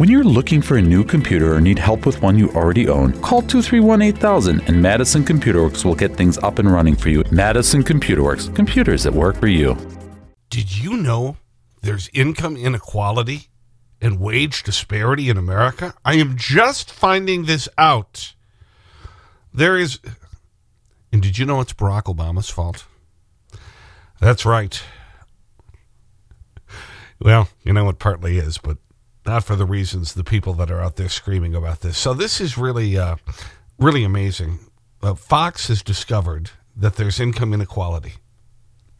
When you're looking for a new computer or need help with one you already own, call 231 8000 and Madison Computer Works will get things up and running for you. Madison Computer Works, computers that work for you. Did you know there's income inequality and wage disparity in America? I am just finding this out. There is, and did you know it's Barack Obama's fault? That's right. Well, you know, it partly is, but not for the reasons the people that are out there screaming about this. So this is really, uh, really amazing. Uh, Fox has discovered that there's income inequality.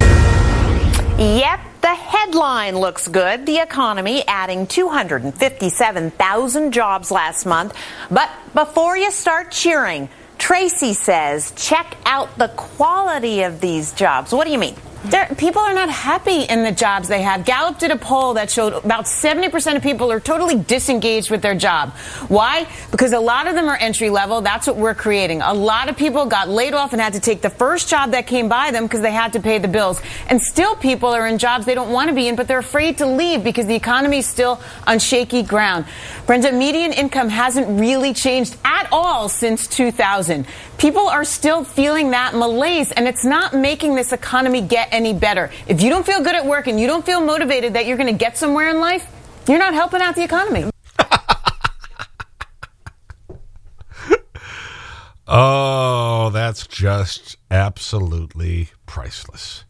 Yep, the headline looks good. The economy adding 257,000 jobs last month. But before you start cheering, Tracy says check out the quality of these jobs. What do you mean? People are not happy in the jobs they have. Gallup did a poll that showed about 70% of people are totally disengaged with their job. Why? Because a lot of them are entry level. That's what we're creating. A lot of people got laid off and had to take the first job that came by them because they had to pay the bills. And still people are in jobs they don't want to be in, but they're afraid to leave because the economy is still on shaky ground. Brenda, median income hasn't really changed at all since 2000. People are still feeling that malaise, and it's not making this economy get any better. If you don't feel good at work and you don't feel motivated that you're going to get somewhere in life, you're not helping out the economy. oh, that's just absolutely priceless.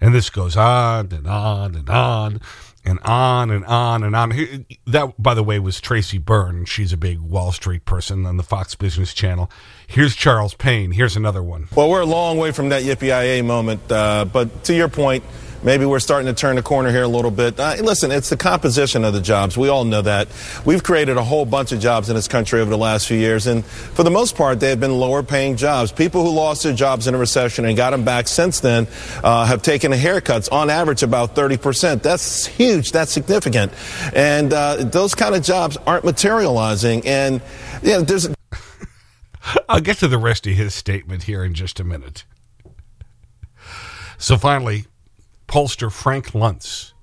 And this goes on and on and on and on and on and on. That, by the way, was Tracy Byrne. She's a big Wall Street person on the Fox Business Channel. Here's Charles Payne. Here's another one. Well, we're a long way from that yippee IA moment, uh, but to your point, Maybe we're starting to turn the corner here a little bit. Uh, listen, it's the composition of the jobs. We all know that. We've created a whole bunch of jobs in this country over the last few years, and for the most part, they have been lower paying jobs. People who lost their jobs in a recession and got them back since then uh, have taken haircuts on average about 30%. That's huge. That's significant. And uh, those kind of jobs aren't materializing. And, yeah, there's. I'll get to the rest of his statement here in just a minute. So finally, pollster Frank Luntz.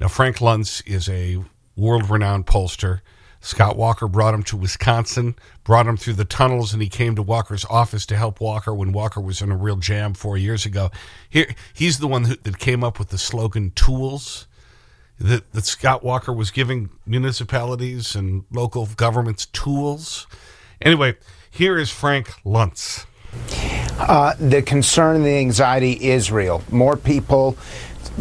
Now, Frank Luntz is a world-renowned pollster. Scott Walker brought him to Wisconsin, brought him through the tunnels, and he came to Walker's office to help Walker when Walker was in a real jam four years ago. Here, he's the one that, that came up with the slogan tools that, that Scott Walker was giving municipalities and local governments tools. Anyway, here is Frank Luntz. Uh, the concern and the anxiety is real. More people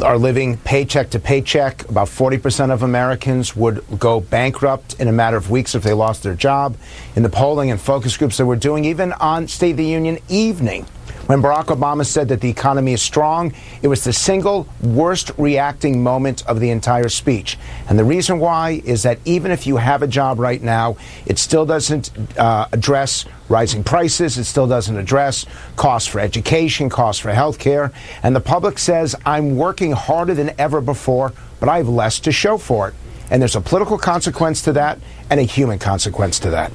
are living paycheck to paycheck. About 40% of Americans would go bankrupt in a matter of weeks if they lost their job. In the polling and focus groups that we're doing, even on State of the Union evening, when Barack Obama said that the economy is strong, it was the single worst reacting moment of the entire speech. And the reason why is that even if you have a job right now, it still doesn't uh, address rising prices. It still doesn't address costs for education, costs for health care. And the public says, I'm working harder than ever before, but I have less to show for it. And there's a political consequence to that and a human consequence to that.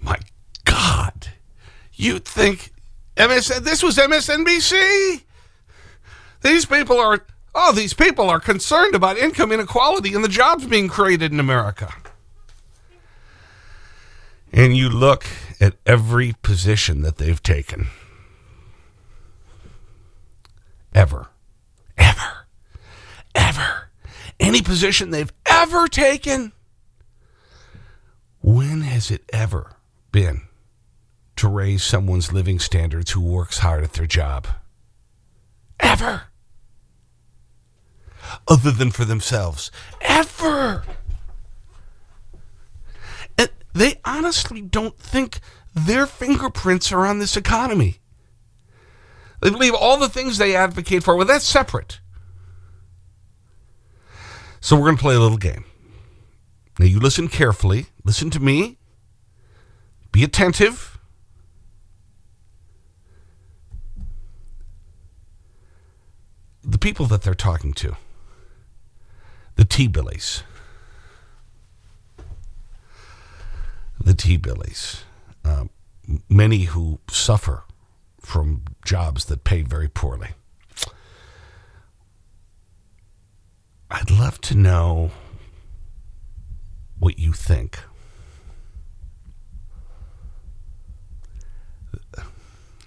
My God. you'd think MSN, this was MSNBC. These people are, oh, these people are concerned about income inequality and the jobs being created in America. And you look at every position that they've taken. Ever. Ever. Ever. Any position they've ever taken. When has it ever been to raise someone's living standards who works hard at their job. Ever. Other than for themselves. Ever. And they honestly don't think their fingerprints are on this economy. They believe all the things they advocate for, well, that's separate. So we're going to play a little game. Now, you listen carefully. Listen to me. Be attentive. People that they're talking to, the T-billies, the T-billies, uh, many who suffer from jobs that pay very poorly. I'd love to know what you think.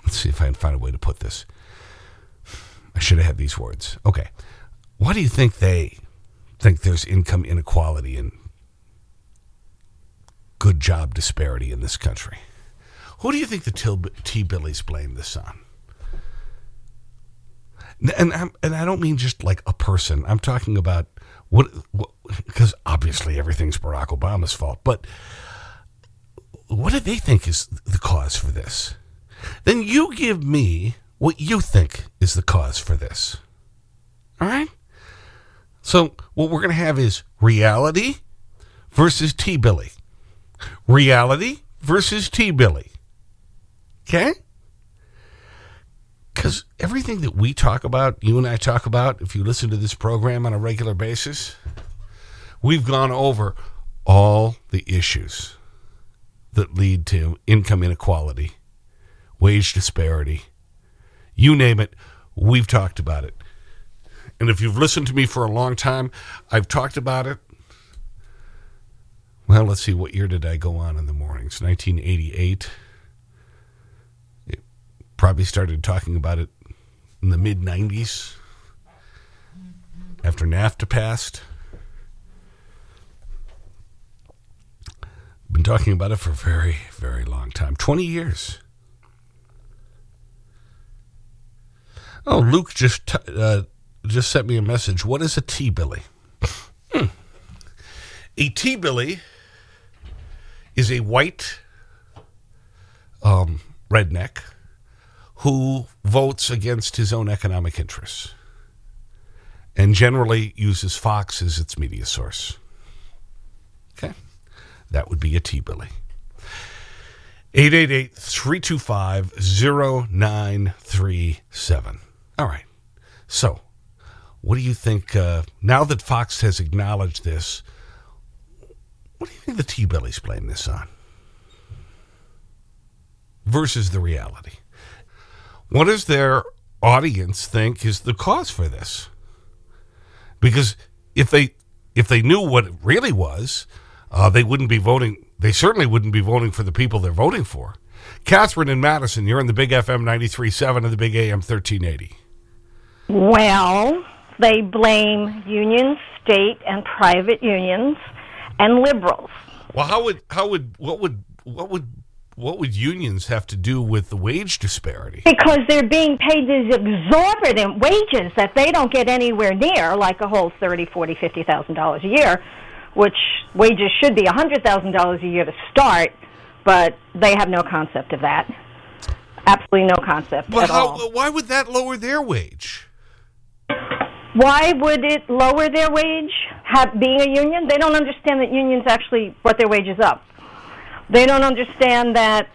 Let's see if I can find a way to put this. I should have had these words. Okay. Why do you think they think there's income inequality and good job disparity in this country? Who do you think the T-Billies blame this on? And, I'm, and I don't mean just like a person. I'm talking about what, because obviously everything's Barack Obama's fault, but what do they think is the cause for this? Then you give me what you think is the cause for this. All right? So what we're going to have is reality versus T-Billy. Reality versus T-Billy. Okay? Because everything that we talk about, you and I talk about, if you listen to this program on a regular basis, we've gone over all the issues that lead to income inequality, wage disparity, you name it, we've talked about it. And if you've listened to me for a long time, I've talked about it. Well, let's see, what year did I go on in the mornings? 1988. It probably started talking about it in the mid 90s after NAFTA passed. Been talking about it for a very, very long time 20 years. Oh, Luke just uh, just sent me a message. What is a T-Billy? Hmm. A T-Billy is a white um, redneck who votes against his own economic interests and generally uses Fox as its media source. Okay. That would be a T-Billy. 888-325-0937. All right. So, what do you think, uh, now that Fox has acknowledged this, what do you think the T-Billies blame this on? Versus the reality. What does their audience think is the cause for this? Because if they, if they knew what it really was, uh, they wouldn't be voting, they certainly wouldn't be voting for the people they're voting for. Catherine and Madison, you're in the Big FM 93.7 and the Big AM 1380. Well, they blame unions, state and private unions, and liberals. Well, how would how would what would what would what would unions have to do with the wage disparity? Because they're being paid these exorbitant wages that they don't get anywhere near, like a whole thirty, forty, fifty thousand dollars a year, which wages should be a hundred thousand dollars a year to start, but they have no concept of that. Absolutely no concept but at how, all. Why would that lower their wage? Why would it lower their wage, have, being a union? They don't understand that unions actually brought their wages up. They don't understand that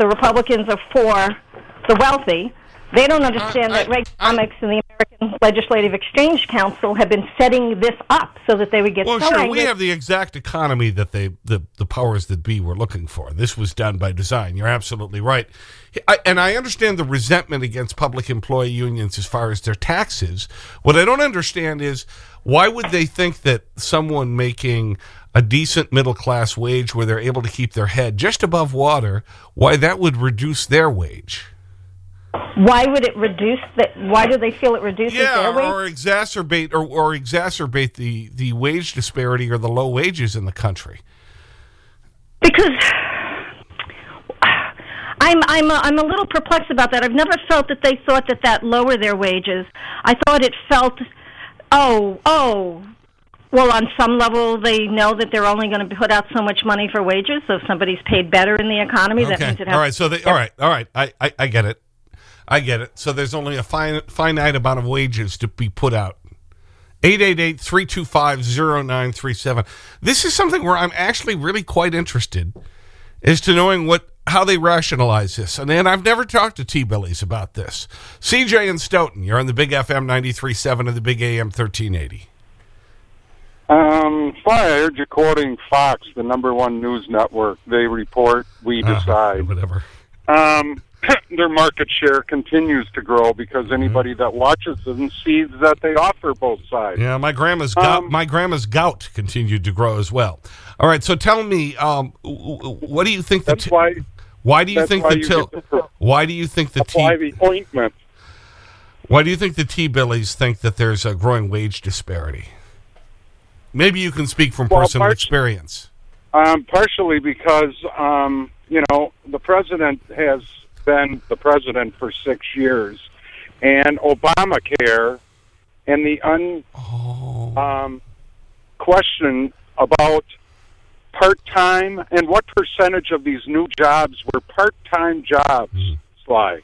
the Republicans are for the wealthy. They don't uh, understand I- that Reaganomics and the American Legislative Exchange Council have been setting this up so that they would get Well, so sure, angry. we have the exact economy that they, the, the powers that be were looking for. This was done by design. You're absolutely right. I, and I understand the resentment against public employee unions as far as their taxes. What I don't understand is why would they think that someone making a decent middle-class wage where they're able to keep their head just above water, why that would reduce their wage? Why would it reduce that? Why do they feel it reduces Yeah, their wage? or exacerbate or, or exacerbate the, the wage disparity or the low wages in the country. because I'm I'm a, I'm a little perplexed about that. I've never felt that they thought that that lower their wages. I thought it felt, oh oh, well on some level they know that they're only going to put out so much money for wages. So if somebody's paid better in the economy, that means it has. all right. So they, all right, all right. I, I, I get it. I get it. So there's only a fine, finite amount of wages to be put out. 888-325-0937. This is something where I'm actually really quite interested as to knowing what how they rationalize this. And then I've never talked to T-Billies about this. CJ and Stoughton, you're on the Big FM 93.7 and the Big AM 1380. Um, fine. I heard you quoting Fox, the number one news network. They report, we Uh, decide. whatever. Um, their market share continues to grow because anybody that watches them sees that they offer both sides. Yeah, my grandma's gout, Um, my grandma's gout continued to grow as well. All right, so tell me, um, what do you think the That's t- why why do you think why the why do you think the apply T the ointment. why do you think the T Billies think that there's a growing wage disparity? Maybe you can speak from Well, personal experience. Um, partially because um, you know the president has been the president for six years, and Obamacare and the un Oh. um, question about part time and what percentage of these new jobs were part time jobs. Sly,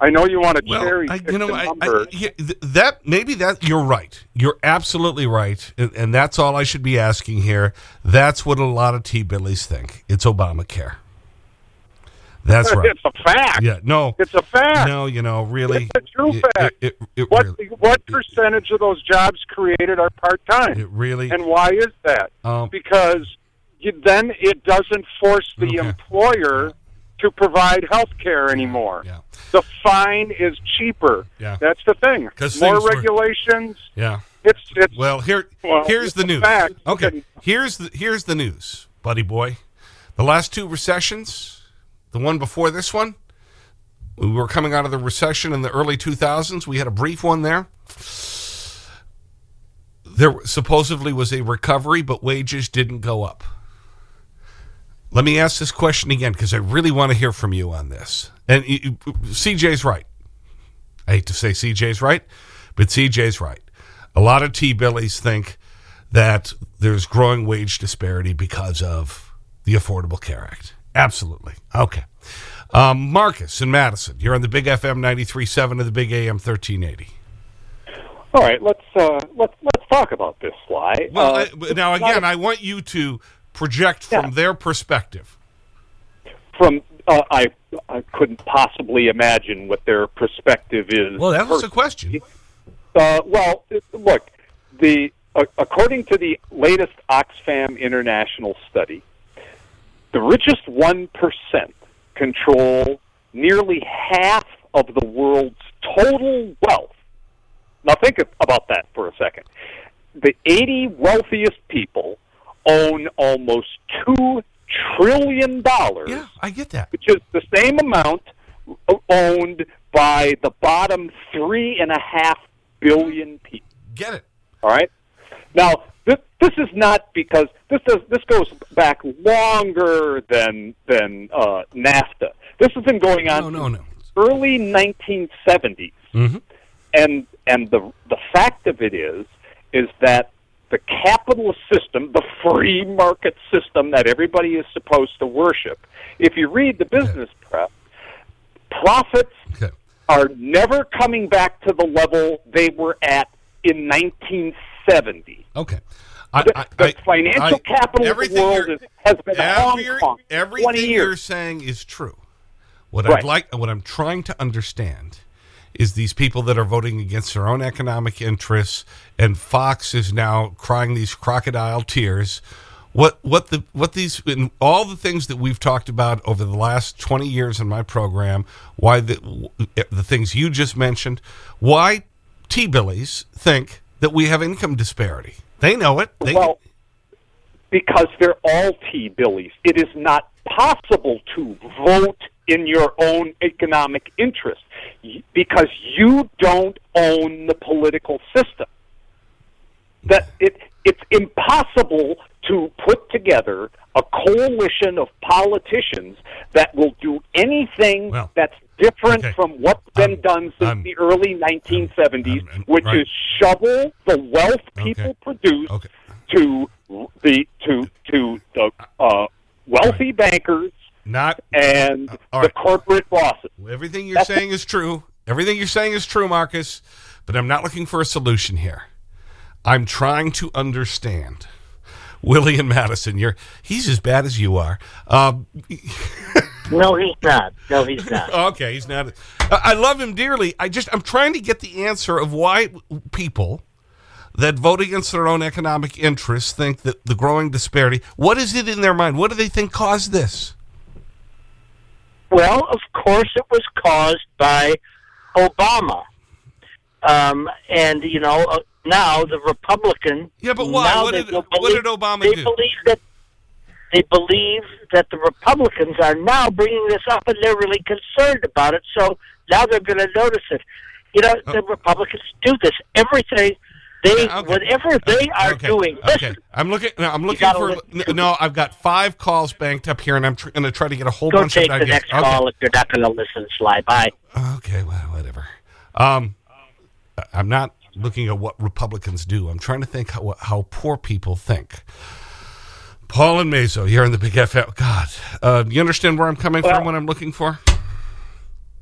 I know you want to. Well, cherry I, you know, I, I, yeah, that maybe that you're right. You're absolutely right, and, and that's all I should be asking here. That's what a lot of T Billies think. It's Obamacare. That's right. It's a fact. Yeah, no, It's a fact. no, you know, really, It's a true it- fact. It, it, What really, what percentage of those jobs created are part time? it really, And why is that? Um, because you, then it doesn't force the Okay. employer to provide health care anymore. yeah. The fine is cheaper. Yeah. That's the thing. More things were- regulations. yeah. It's it's Well, here, Well, here's the news. fact. Okay, here's the here's the news, buddy boy. The last two recessions, the one before this one, we were coming out of the recession in the early 2000s. We had a brief one there. There supposedly was a recovery, but wages didn't go up. Let me ask this question again because I really want to hear from you on this. And CJ's right. I hate to say CJ's right, but CJ's right. A lot of T Billies think that there's growing wage disparity because of the Affordable Care Act. Absolutely. Okay. Um, Marcus in Madison, you're on the Big FM 93.7 of the Big AM 1380. All right, let's uh, let's let's talk about this, Sly. Well, uh, I- now again, I want you to project from Yeah. their perspective. from uh, I I couldn't possibly imagine what their perspective is. Well, that was a question. Uh, well, look, the uh, according to the latest Oxfam International study, the richest one percent control nearly half of the world's total wealth. Now, think about that for a second. The 80 wealthiest people own almost two trillion dollars Yeah, I get that. which is the same amount owned by the bottom three and a half billion people. Get it. All right. Now, this, this is not because this does this goes back longer than than uh, NAFTA. This has been going on No, no, no. early 1970s, Mhm. and and the the fact of it is is that the capitalist system, the free market system that everybody is supposed to worship. If you read the business press, profits Okay. are never coming back to the level they were at in 1970. Okay. I, The, I- the I- financial capital of the world is, has been Hong Kong everything 20 you're saying is true. What I'd like, what I'm trying to understand is these people that are voting against their own economic interests, and Fox is now crying these crocodile tears. What what the what these in all the things that we've talked about over the last 20 years in my program, why the the things you just mentioned, why T Billies think that we have income disparity. They know it. They, Well, because they're all T billies. It is not possible to vote in your own economic interest because you don't own the political system. That it it's impossible to put together a coalition of politicians that will do anything Well, that's different okay. from what's been I'm- done since I'm- the early 1970s, I'm- which right. is shovel the wealth people Okay. produce Okay. to the to to the uh, wealthy bankers not and all the right. corporate bosses. Everything you're That's- saying is true. Everything you're saying is true, Marcus. But I'm not looking for a solution here. I'm trying to understand. Willie and Madison, you're he's as bad as you are. Um, No, he's not. No, he's not. okay, he's not. I I love him dearly. I just I'm trying to get the answer of why people that vote against their own economic interests think that the growing disparity. What is it in their mind? What do they think caused this? Well, of course, it was caused by Obama. Um, and, you know, uh, now the Republican. Yeah, but why? What did- don't what did Obama they do? Believe that, they believe that the Republicans are now bringing this up and they're really concerned about it. So now they're going to notice it. You know, the Republicans do this. Everything. They, Oh. Okay. whatever they are okay. doing. Okay. Listen, I'm looking. No, I'm looking for. listen. No, I've got five calls banked up here, and I'm going to try to get a whole go bunch take of the ideas. next Okay. call if you're not going to listen, Sly. Bye. Okay, well, whatever. Um, I'm not looking at what Republicans do. I'm trying to think how, how poor people think. Paul and Mazo here in the Big FM. God, uh, you understand where I'm coming from? What I'm looking for?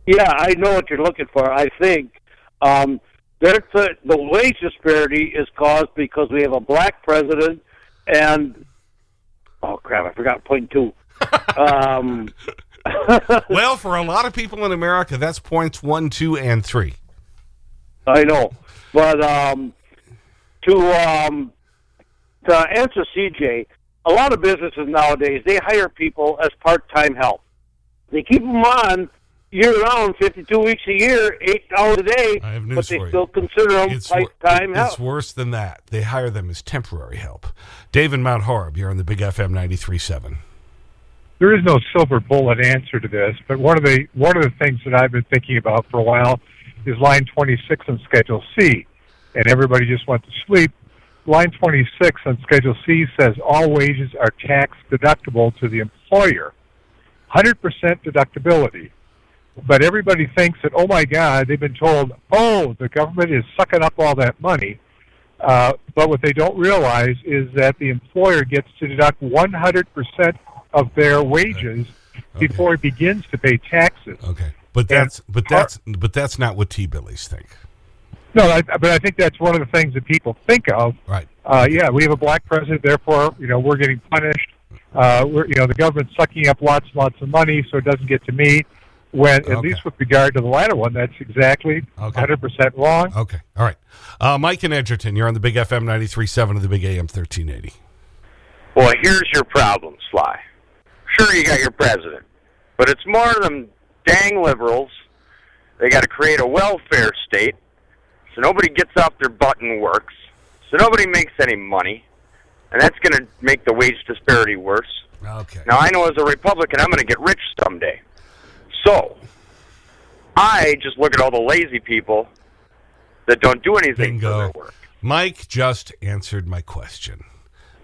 Yeah, I know what you're looking for. I think um, there's a, the wage disparity is caused because we have a black president and oh crap, I forgot point two. um, well, for a lot of people in America, that's points one, two, and three. I know, but um, to um, to answer CJ, a lot of businesses nowadays they hire people as part-time help. They keep them on year-round, fifty-two weeks a year, eight hours a day, I have news but they for you. still consider them It's, part-time help. it's worse than that. They hire them as temporary help. David Mount Horeb, you're on the Big FM 93.7. there is no silver bullet answer to this, but one of the one of the things that I've been thinking about for a while is line 26 on Schedule C, and everybody just went to sleep. Line 26 on Schedule C says all wages are tax deductible to the employer, 100% deductibility. But everybody thinks that oh my God, they've been told oh the government is sucking up all that money. Uh, but what they don't realize is that the employer gets to deduct 100% of their wages before it begins to pay taxes. Okay. But that's but that's but that's not what T Billies think. No, I, but I think that's one of the things that people think of. Right. Uh, yeah, we have a black president, therefore, you know, we're getting punished. Uh, we're, you know, the government's sucking up lots and lots of money, so it doesn't get to me. When, at Okay. least with regard to the latter one, that's exactly 100% wrong. Okay. All right. Uh, Mike in Edgerton, you're on the Big FM 93.7 of the Big AM 1380. Well, here's your problem, Sly. Sure, you got your president, but it's more of them dang liberals. They got to create a welfare state, so nobody gets off their butt and works, so nobody makes any money, and that's going to make the wage disparity worse. Okay. Now, I know as a Republican, I'm going to get rich someday. So, I just look at all the lazy people that don't do anything for their work. Mike just answered my question.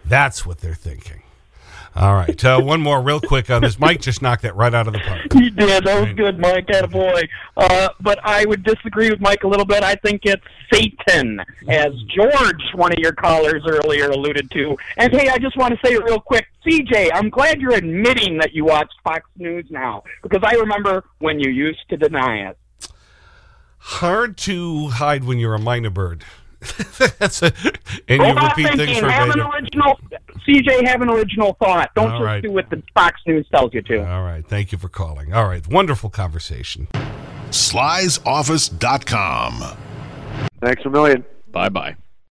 That's what they're thinking. All right. Uh, one more real quick on this. Mike just knocked that right out of the park. He did. That was good, Mike. Attaboy. Uh, but I would disagree with Mike a little bit. I think it's Satan, as George, one of your callers earlier, alluded to. And hey, I just want to say it real quick, CJ, I'm glad you're admitting that you watch Fox News now, because I remember when you used to deny it. Hard to hide when you're a minor bird. That's a, and you Robot repeat things thinking, have an original, CJ, have an original thought. Don't All just right. do what the Fox News tells you to. All right. Thank you for calling. All right. Wonderful conversation. Slysoffice.com. Thanks a million. Bye bye.